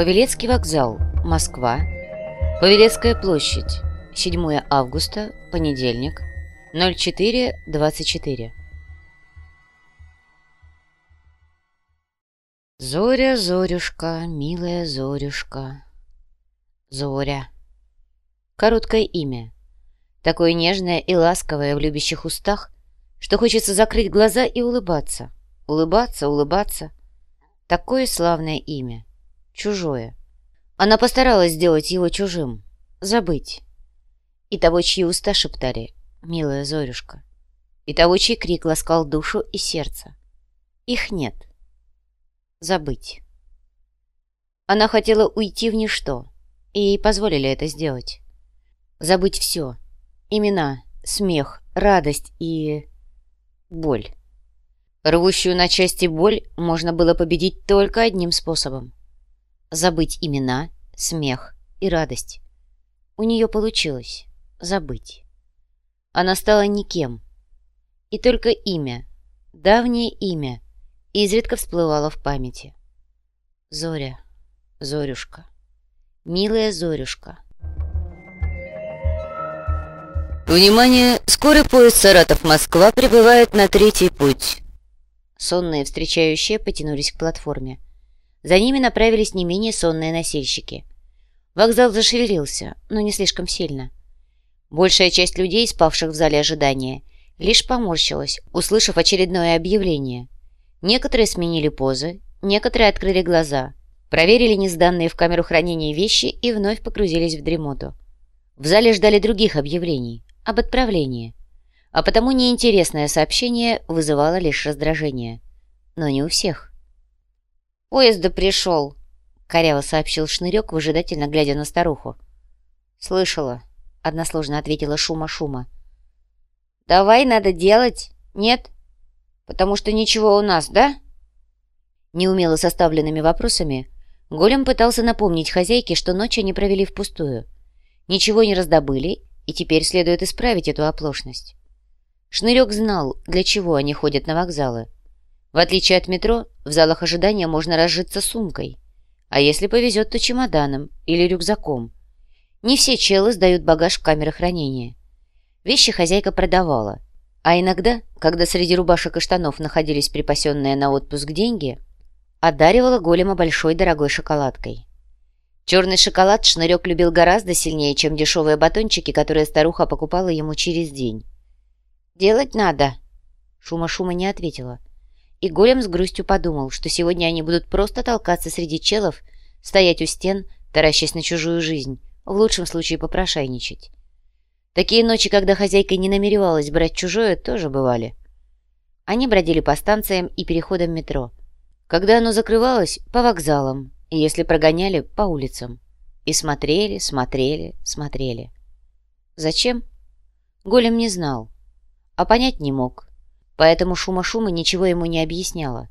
Павелецкий вокзал, Москва. Павелецкая площадь, 7 августа, понедельник, 04.24. Зоря, Зорюшка, милая Зорюшка. Зоря. Короткое имя. Такое нежное и ласковое в любящих устах, что хочется закрыть глаза и улыбаться. Улыбаться, улыбаться. Такое славное имя. Чужое. Она постаралась сделать его чужим. Забыть. И того, чьи уста шептали «Милая Зорюшка». И того, чей крик ласкал душу и сердце. Их нет. Забыть. Она хотела уйти в ничто, и ей позволили это сделать. Забыть все. Имена, смех, радость и... боль. Рвущую на части боль можно было победить только одним способом. Забыть имена, смех и радость. У нее получилось забыть. Она стала никем. И только имя, давнее имя, изредка всплывало в памяти. Зоря, Зорюшка, милая Зорюшка. Внимание! Скорый поезд Саратов-Москва прибывает на третий путь. Сонные встречающие потянулись к платформе. За ними направились не менее сонные носильщики. Вокзал зашевелился, но не слишком сильно. Большая часть людей, спавших в зале ожидания, лишь поморщилась, услышав очередное объявление. Некоторые сменили позы, некоторые открыли глаза, проверили несданные в камеру хранения вещи и вновь погрузились в дремоту. В зале ждали других объявлений об отправлении а потому неинтересное сообщение вызывало лишь раздражение. Но не у всех. «Поезд пришел», — коряво сообщил Шнырек, выжидательно глядя на старуху. «Слышала», — односложно ответила Шума-Шума. «Давай надо делать, нет? Потому что ничего у нас, да?» Неумело составленными вопросами Голем пытался напомнить хозяйке, что ночь они провели впустую. Ничего не раздобыли, и теперь следует исправить эту оплошность. Шнырек знал, для чего они ходят на вокзалы. В отличие от метро, в залах ожидания можно разжиться сумкой. А если повезет, то чемоданом или рюкзаком. Не все челы сдают багаж в камеры хранения. Вещи хозяйка продавала. А иногда, когда среди рубашек и штанов находились припасенные на отпуск деньги, одаривала голема большой дорогой шоколадкой. Черный шоколад Шнырек любил гораздо сильнее, чем дешевые батончики, которые старуха покупала ему через день. «Делать надо!» Шума-шума не ответила. И Голем с грустью подумал, что сегодня они будут просто толкаться среди челов, стоять у стен, таращась на чужую жизнь, в лучшем случае попрошайничать. Такие ночи, когда хозяйка не намеревалась брать чужое, тоже бывали. Они бродили по станциям и переходам метро. Когда оно закрывалось, по вокзалам, и если прогоняли, по улицам. И смотрели, смотрели, смотрели. Зачем? Голем не знал а понять не мог. Поэтому шума-шума ничего ему не объясняла.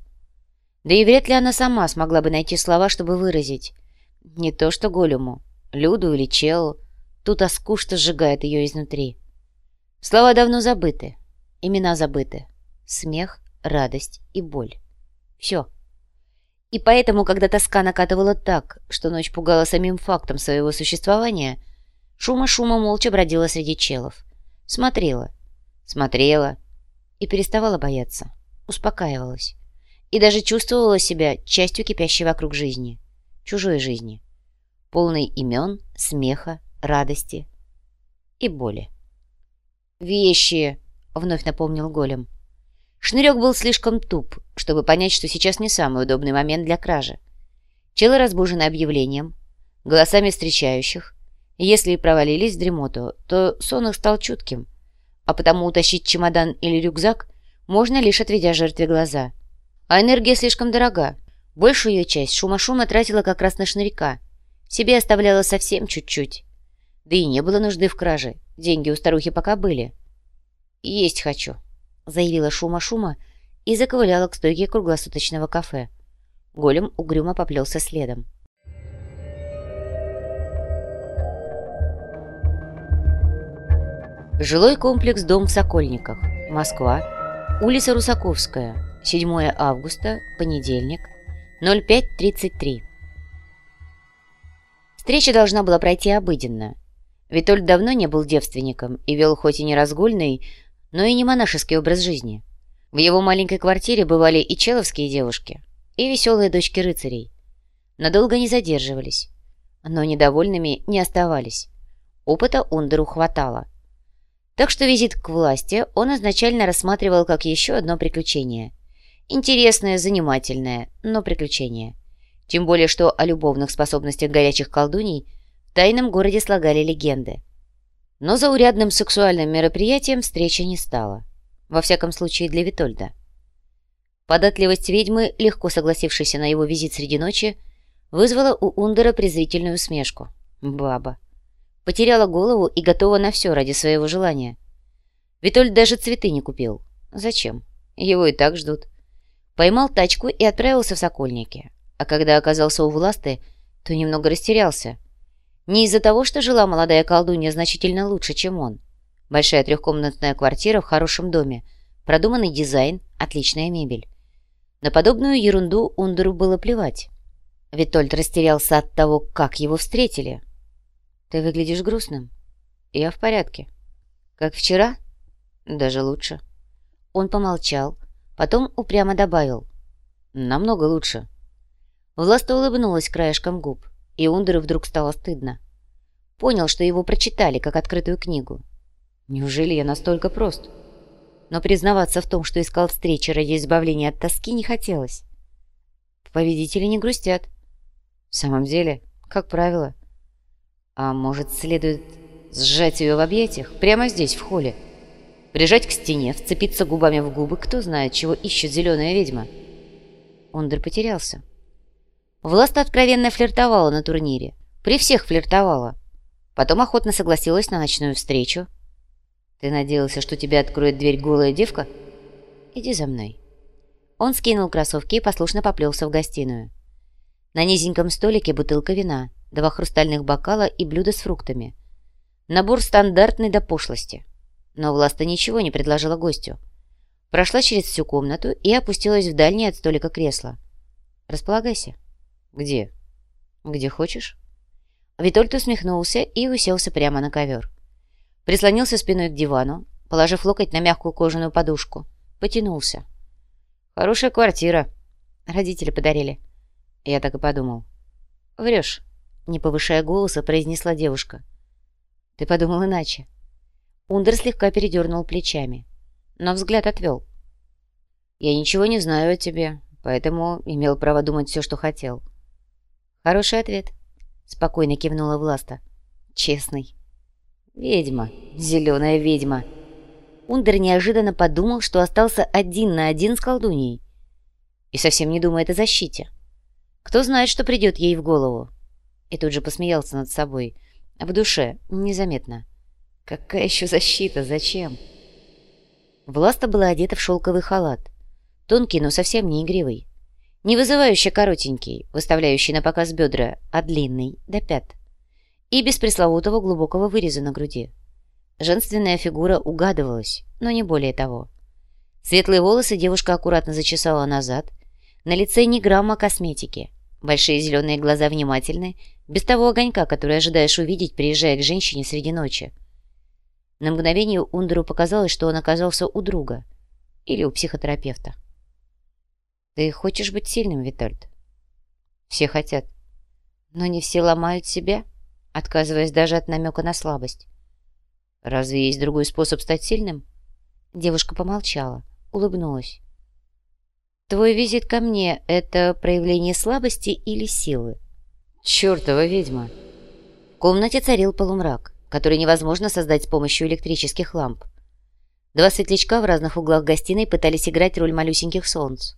Да и вряд ли она сама смогла бы найти слова, чтобы выразить. Не то что Голему, Люду или Челу. Ту тоску, что сжигает ее изнутри. Слова давно забыты, имена забыты. Смех, радость и боль. Все. И поэтому, когда тоска накатывала так, что ночь пугала самим фактом своего существования, шума-шума молча бродила среди челов. Смотрела, смотрела и переставала бояться, успокаивалась и даже чувствовала себя частью кипящей вокруг жизни, чужой жизни, полной имен, смеха, радости и боли. «Вещи!» — вновь напомнил голем. Шнырек был слишком туп, чтобы понять, что сейчас не самый удобный момент для кражи. Челы разбужены объявлением, голосами встречающих. Если и провалились в дремоту, то сон их стал чутким — а потому утащить чемодан или рюкзак можно лишь отведя жертве глаза. А энергия слишком дорога. Большую ее часть шума-шума тратила как раз на шнырька. Себе оставляла совсем чуть-чуть. Да и не было нужды в краже. Деньги у старухи пока были. «Есть хочу», — заявила шума-шума и заковыляла к стойке круглосуточного кафе. Голем угрюмо поплелся следом. Жилой комплекс «Дом в Сокольниках», Москва, улица Русаковская, 7 августа, понедельник, 05.33. Встреча должна была пройти обыденно. Витольд давно не был девственником и вел хоть и не разгульный, но и не монашеский образ жизни. В его маленькой квартире бывали и человские девушки, и веселые дочки рыцарей. Надолго не задерживались, но недовольными не оставались. Опыта Ундеру хватало. Так что визит к власти он изначально рассматривал как еще одно приключение. Интересное, занимательное, но приключение. Тем более, что о любовных способностях горячих колдуней в тайном городе слагали легенды. Но заурядным сексуальным мероприятием встреча не стала. Во всяком случае, для Витольда. Податливость ведьмы, легко согласившейся на его визит среди ночи, вызвала у Ундера презрительную усмешку. Баба. Потеряла голову и готова на все ради своего желания. Витольд даже цветы не купил. Зачем? Его и так ждут. Поймал тачку и отправился в Сокольники а когда оказался у власты, то немного растерялся. Не из-за того, что жила молодая колдунья значительно лучше, чем он. Большая трехкомнатная квартира в хорошем доме, продуманный дизайн, отличная мебель. На подобную ерунду Ундеру было плевать. Витольд растерялся от того, как его встретили. «Ты выглядишь грустным». «Я в порядке». «Как вчера?» «Даже лучше». Он помолчал, потом упрямо добавил. «Намного лучше». Власта улыбнулась краешком губ, и Ундеру вдруг стало стыдно. Понял, что его прочитали, как открытую книгу. Неужели я настолько прост? Но признаваться в том, что искал встречи ради избавления от тоски, не хотелось. Победители не грустят. В самом деле, как правило. А может, следует сжать ее в объятиях прямо здесь, в холле? Прижать к стене, вцепиться губами в губы, кто знает, чего ищет зеленая ведьма. Ундер потерялся. Власта откровенно флиртовала на турнире. При всех флиртовала. Потом охотно согласилась на ночную встречу. «Ты надеялся, что тебе откроет дверь голая девка?» «Иди за мной». Он скинул кроссовки и послушно поплелся в гостиную. На низеньком столике бутылка вина, два хрустальных бокала и блюдо с фруктами. Набор стандартный до пошлости. Но Власта ничего не предложила гостю. Прошла через всю комнату и опустилась в дальнее от столика кресло. «Располагайся». «Где?» «Где хочешь». Витольд усмехнулся и уселся прямо на ковер. Прислонился спиной к дивану, положив локоть на мягкую кожаную подушку. Потянулся. «Хорошая квартира». Родители подарили. Я так и подумал. «Врешь», — не повышая голоса, произнесла девушка. «Ты подумал иначе». Ундер слегка передернул плечами, но взгляд отвел. «Я ничего не знаю о тебе, поэтому имел право думать все, что хотел. «Хороший ответ», — спокойно кивнула Власта. «Честный». «Ведьма, зеленая ведьма». Ундер неожиданно подумал, что остался один на один с колдуньей. И совсем не думает о защите. Кто знает, что придет ей в голову. И тут же посмеялся над собой. В душе, незаметно. Какая еще защита? Зачем? Власта была одета в шелковый халат. Тонкий, но совсем не игривый. Не вызывающе коротенький, выставляющий на показ бедра, а длинный, до пят. И без пресловутого глубокого выреза на груди. Женственная фигура угадывалась, но не более того. Светлые волосы девушка аккуратно зачесала назад. На лице ни грамма косметики. Большие зеленые глаза внимательны, без того огонька, который ожидаешь увидеть, приезжая к женщине среди ночи. На мгновение Ундеру показалось, что он оказался у друга или у психотерапевта. Ты хочешь быть сильным, Витольд? Все хотят. Но не все ломают себя, отказываясь даже от намека на слабость. Разве есть другой способ стать сильным? Девушка помолчала, улыбнулась. Твой визит ко мне — это проявление слабости или силы? Чёртова ведьма! В комнате царил полумрак, который невозможно создать с помощью электрических ламп. Два светлячка в разных углах гостиной пытались играть роль малюсеньких солнц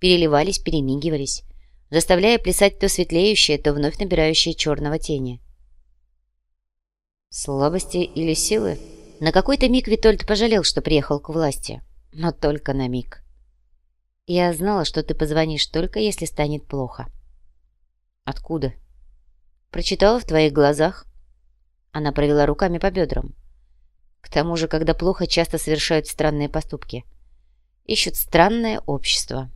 переливались, перемигивались, заставляя плясать то светлеющее, то вновь набирающее черного тени. Слабости или силы? На какой-то миг Витольд пожалел, что приехал к власти. Но только на миг. Я знала, что ты позвонишь только, если станет плохо. Откуда? Прочитала в твоих глазах. Она провела руками по бедрам. К тому же, когда плохо, часто совершают странные поступки. Ищут странное общество.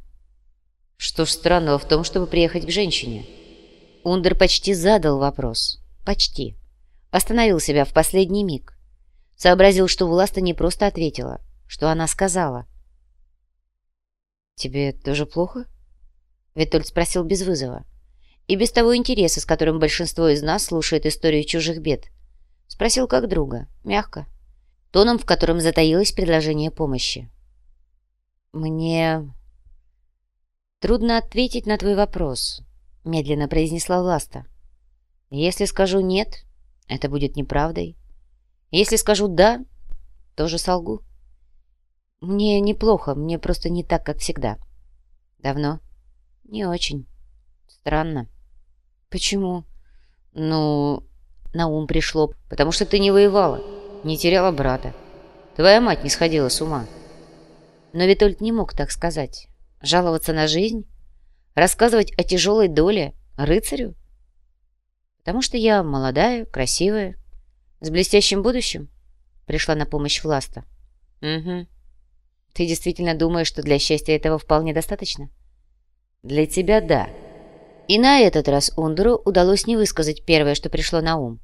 Что ж странного в том, чтобы приехать к женщине? Ундер почти задал вопрос. Почти. Остановил себя в последний миг. Сообразил, что Власта не просто ответила, что она сказала. «Тебе тоже плохо?» Витольд спросил без вызова. И без того интереса, с которым большинство из нас слушает историю чужих бед. Спросил как друга, мягко, тоном, в котором затаилось предложение помощи. «Мне...» «Трудно ответить на твой вопрос», — медленно произнесла Власта. «Если скажу «нет», это будет неправдой. Если скажу «да», тоже солгу. Мне неплохо, мне просто не так, как всегда. Давно? Не очень. Странно. Почему? Ну, на ум пришло, потому что ты не воевала, не теряла брата. Твоя мать не сходила с ума. Но Витольд не мог так сказать. Жаловаться на жизнь? Рассказывать о тяжелой доле рыцарю? Потому что я молодая, красивая, с блестящим будущим. Пришла на помощь Власта. Угу. Ты действительно думаешь, что для счастья этого вполне достаточно? Для тебя — да. И на этот раз Ундеру удалось не высказать первое, что пришло на ум.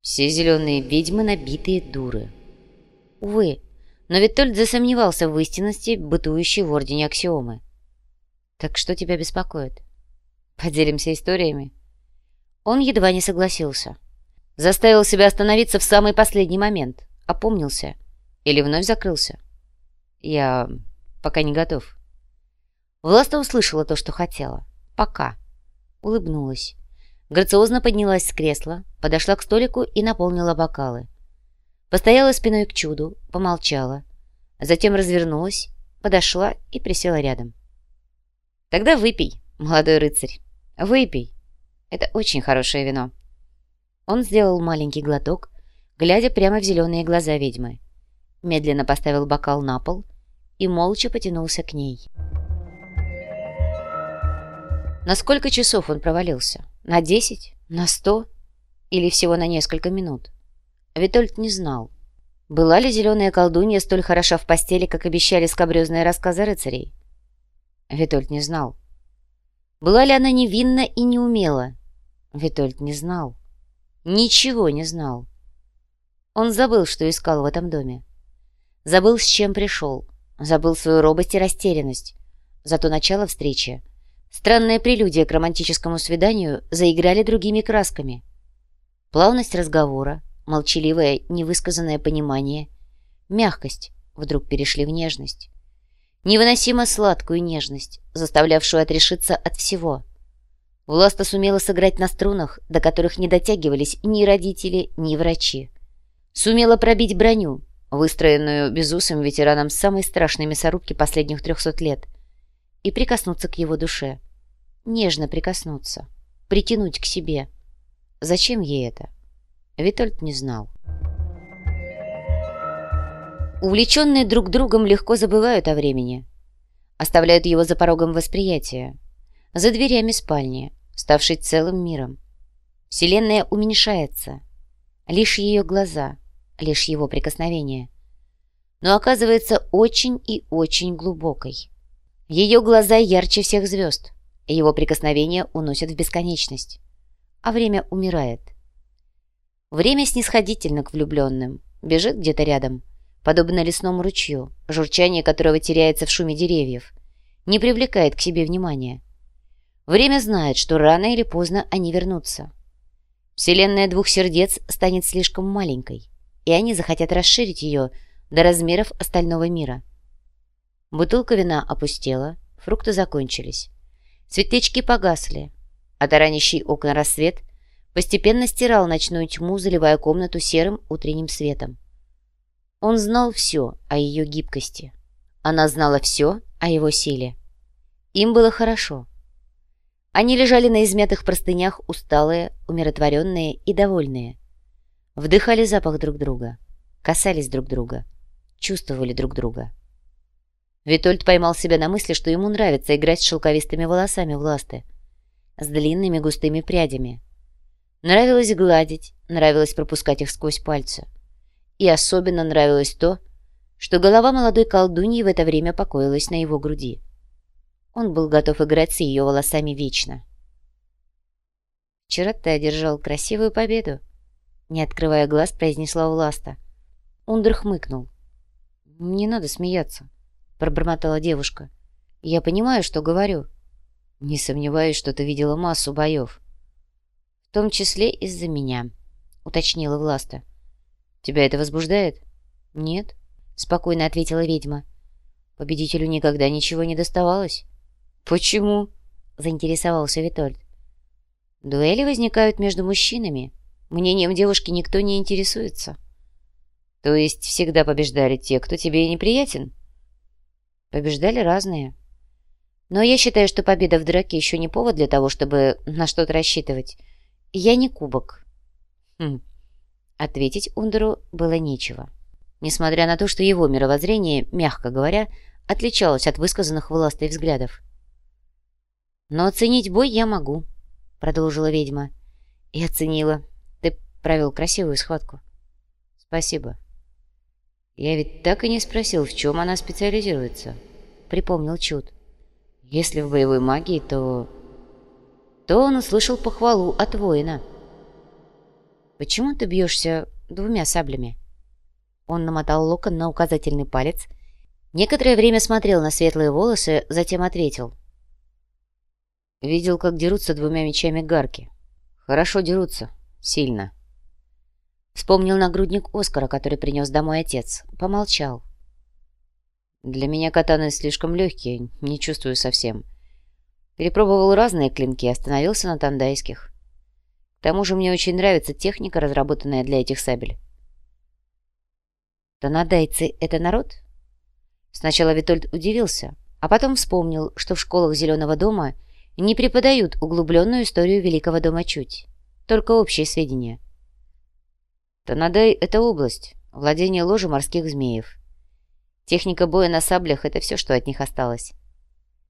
Все зеленые ведьмы — набитые дуры. Увы, но Витольд засомневался в истинности, бытующей в Ордене аксиомы. «Так что тебя беспокоит? Поделимся историями?» Он едва не согласился. Заставил себя остановиться в самый последний момент. Опомнился. Или вновь закрылся. Я пока не готов. Власта услышала то, что хотела. Пока. Улыбнулась. Грациозно поднялась с кресла, подошла к столику и наполнила бокалы. Постояла спиной к чуду, помолчала. Затем развернулась, подошла и присела рядом. «Тогда выпей, молодой рыцарь, выпей. Это очень хорошее вино». Он сделал маленький глоток, глядя прямо в зеленые глаза ведьмы. Медленно поставил бокал на пол и молча потянулся к ней. На сколько часов он провалился? На десять? На сто? Или всего на несколько минут? Витольд не знал. Была ли зеленая колдунья столь хороша в постели, как обещали скобрезные рассказы рыцарей? Витольд не знал. Была ли она невинна и неумела? Витольд не знал. Ничего не знал. Он забыл, что искал в этом доме. Забыл, с чем пришел. Забыл свою робость и растерянность. Зато начало встречи, странная прелюдия к романтическому свиданию, заиграли другими красками. Плавность разговора, молчаливое, невысказанное понимание, мягкость вдруг перешли в нежность. Невыносимо сладкую нежность, заставлявшую отрешиться от всего. Власта сумела сыграть на струнах, до которых не дотягивались ни родители, ни врачи. Сумела пробить броню, выстроенную безусым ветераном самой страшной мясорубки последних трехсот лет, и прикоснуться к его душе. Нежно прикоснуться, притянуть к себе. Зачем ей это? Витольд не знал. Увлеченные друг другом легко забывают о времени. Оставляют его за порогом восприятия, за дверями спальни, ставшей целым миром. Вселенная уменьшается. Лишь ее глаза — лишь его прикосновение. Но оказывается очень и очень глубокой. Ее глаза ярче всех звезд, его прикосновения уносят в бесконечность. А время умирает. Время снисходительно к влюбленным, бежит где-то рядом, подобно лесному ручью, журчание которого теряется в шуме деревьев, не привлекает к себе внимания. Время знает, что рано или поздно они вернутся. Вселенная двух сердец станет слишком маленькой и они захотят расширить ее до размеров остального мира. Бутылка вина опустела, фрукты закончились. Светлячки погасли, а таранящий окна рассвет постепенно стирал ночную тьму, заливая комнату серым утренним светом. Он знал все о ее гибкости. Она знала все о его силе. Им было хорошо. Они лежали на измятых простынях, усталые, умиротворенные и довольные. Вдыхали запах друг друга, касались друг друга, чувствовали друг друга. Витольд поймал себя на мысли, что ему нравится играть с шелковистыми волосами Власты, с длинными густыми прядями. Нравилось гладить, нравилось пропускать их сквозь пальцы. И особенно нравилось то, что голова молодой колдуньи в это время покоилась на его груди. Он был готов играть с ее волосами вечно. вчера ты одержал красивую победу», — не открывая глаз, произнесла Власта. Ундер хмыкнул. «Не надо смеяться», — пробормотала девушка. «Я понимаю, что говорю. Не сомневаюсь, что ты видела массу боев. В том числе из-за меня», — уточнила Власта. «Тебя это возбуждает?» «Нет», — спокойно ответила ведьма. «Победителю никогда ничего не доставалось». «Почему?» — заинтересовался Витольд. «Дуэли возникают между мужчинами. Мнением девушки никто не интересуется». «То есть всегда побеждали те, кто тебе неприятен?» «Побеждали разные. Но я считаю, что победа в драке еще не повод для того, чтобы на что-то рассчитывать. Я не кубок». «Хм». Ответить Ундеру было нечего. Несмотря на то, что его мировоззрение, мягко говоря, отличалось от высказанных властой взглядов. «Но оценить бой я могу», — продолжила ведьма. «И оценила. Провел красивую схватку». «Спасибо». «Я ведь так и не спросил, в чем она специализируется», — припомнил Чуд. «Если в боевой магии, то...» То он услышал похвалу от воина. «Почему ты бьешься двумя саблями?» Он намотал локон на указательный палец, некоторое время смотрел на светлые волосы, затем ответил. Видел, как дерутся двумя мечами гарки. Хорошо дерутся. Сильно. Вспомнил нагрудник Оскара, который принес домой отец. Помолчал. Для меня катаны слишком легкие, не чувствую совсем. Перепробовал разные клинки, остановился на тандайских. К тому же мне очень нравится техника, разработанная для этих сабель. Танадайцы — это народ? Сначала Витольд удивился, а потом вспомнил, что в школах Зеленого дома — не преподают углубленную историю Великого дома Чуть, только общие сведения. Танадай — это область, владение ложи морских змеев. Техника боя на саблях — это все, что от них осталось.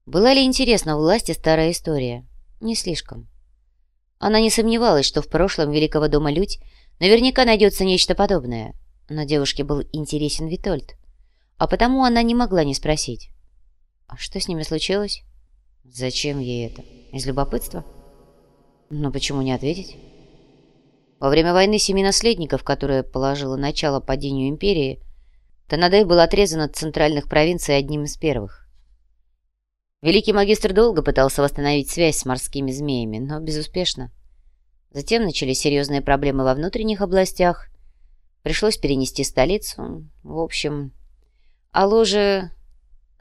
Была ли интересна власти старая история? Не слишком. Она не сомневалась, что в прошлом Великого дома Людь наверняка найдется нечто подобное, но девушке был интересен Витольд, а потому она не могла не спросить. А что с ними случилось? Зачем ей это? Из любопытства? Но почему не ответить? Во время войны семи наследников, которая положила начало падению империи, Танадай был отрезан от центральных провинций одним из первых. Великий магистр долго пытался восстановить связь с морскими змеями, но безуспешно. Затем начались серьезные проблемы во внутренних областях. Пришлось перенести столицу. В общем... А ложе...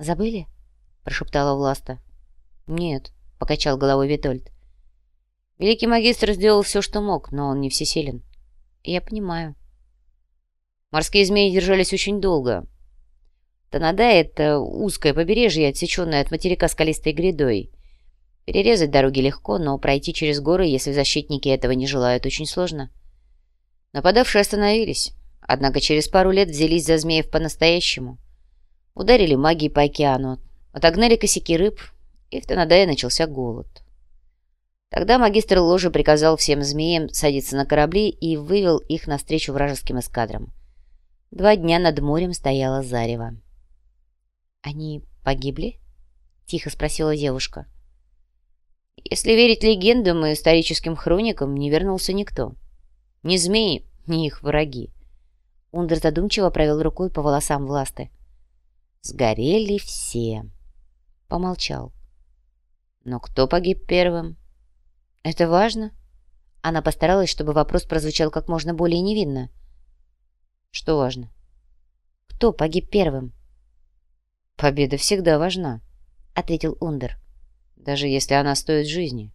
«Забыли?» — прошептала Власта. «Нет», — покачал головой Витольд. «Великий магистр сделал все, что мог, но он не всесилен». «Я понимаю». Морские змеи держались очень долго. Танада — это узкое побережье, отсеченное от материка скалистой грядой. Перерезать дороги легко, но пройти через горы, если защитники этого не желают, очень сложно. Нападавшие остановились, однако через пару лет взялись за змеев по-настоящему. Ударили магией по океану, отогнали косяки рыб, и в Танадае начался голод. Тогда магистр ложи приказал всем змеям садиться на корабли и вывел их навстречу вражеским эскадрам. Два дня над морем стояла зарево. «Они погибли?» — тихо спросила девушка. «Если верить легендам и историческим хроникам, не вернулся никто. Ни змеи, ни их враги». Ундер задумчиво провел рукой по волосам власты. «Сгорели все». Помолчал. Но кто погиб первым? Это важно? Она постаралась, чтобы вопрос прозвучал как можно более невинно. Что важно? Кто погиб первым? Победа всегда важна, ответил Ундер. Даже если она стоит жизни.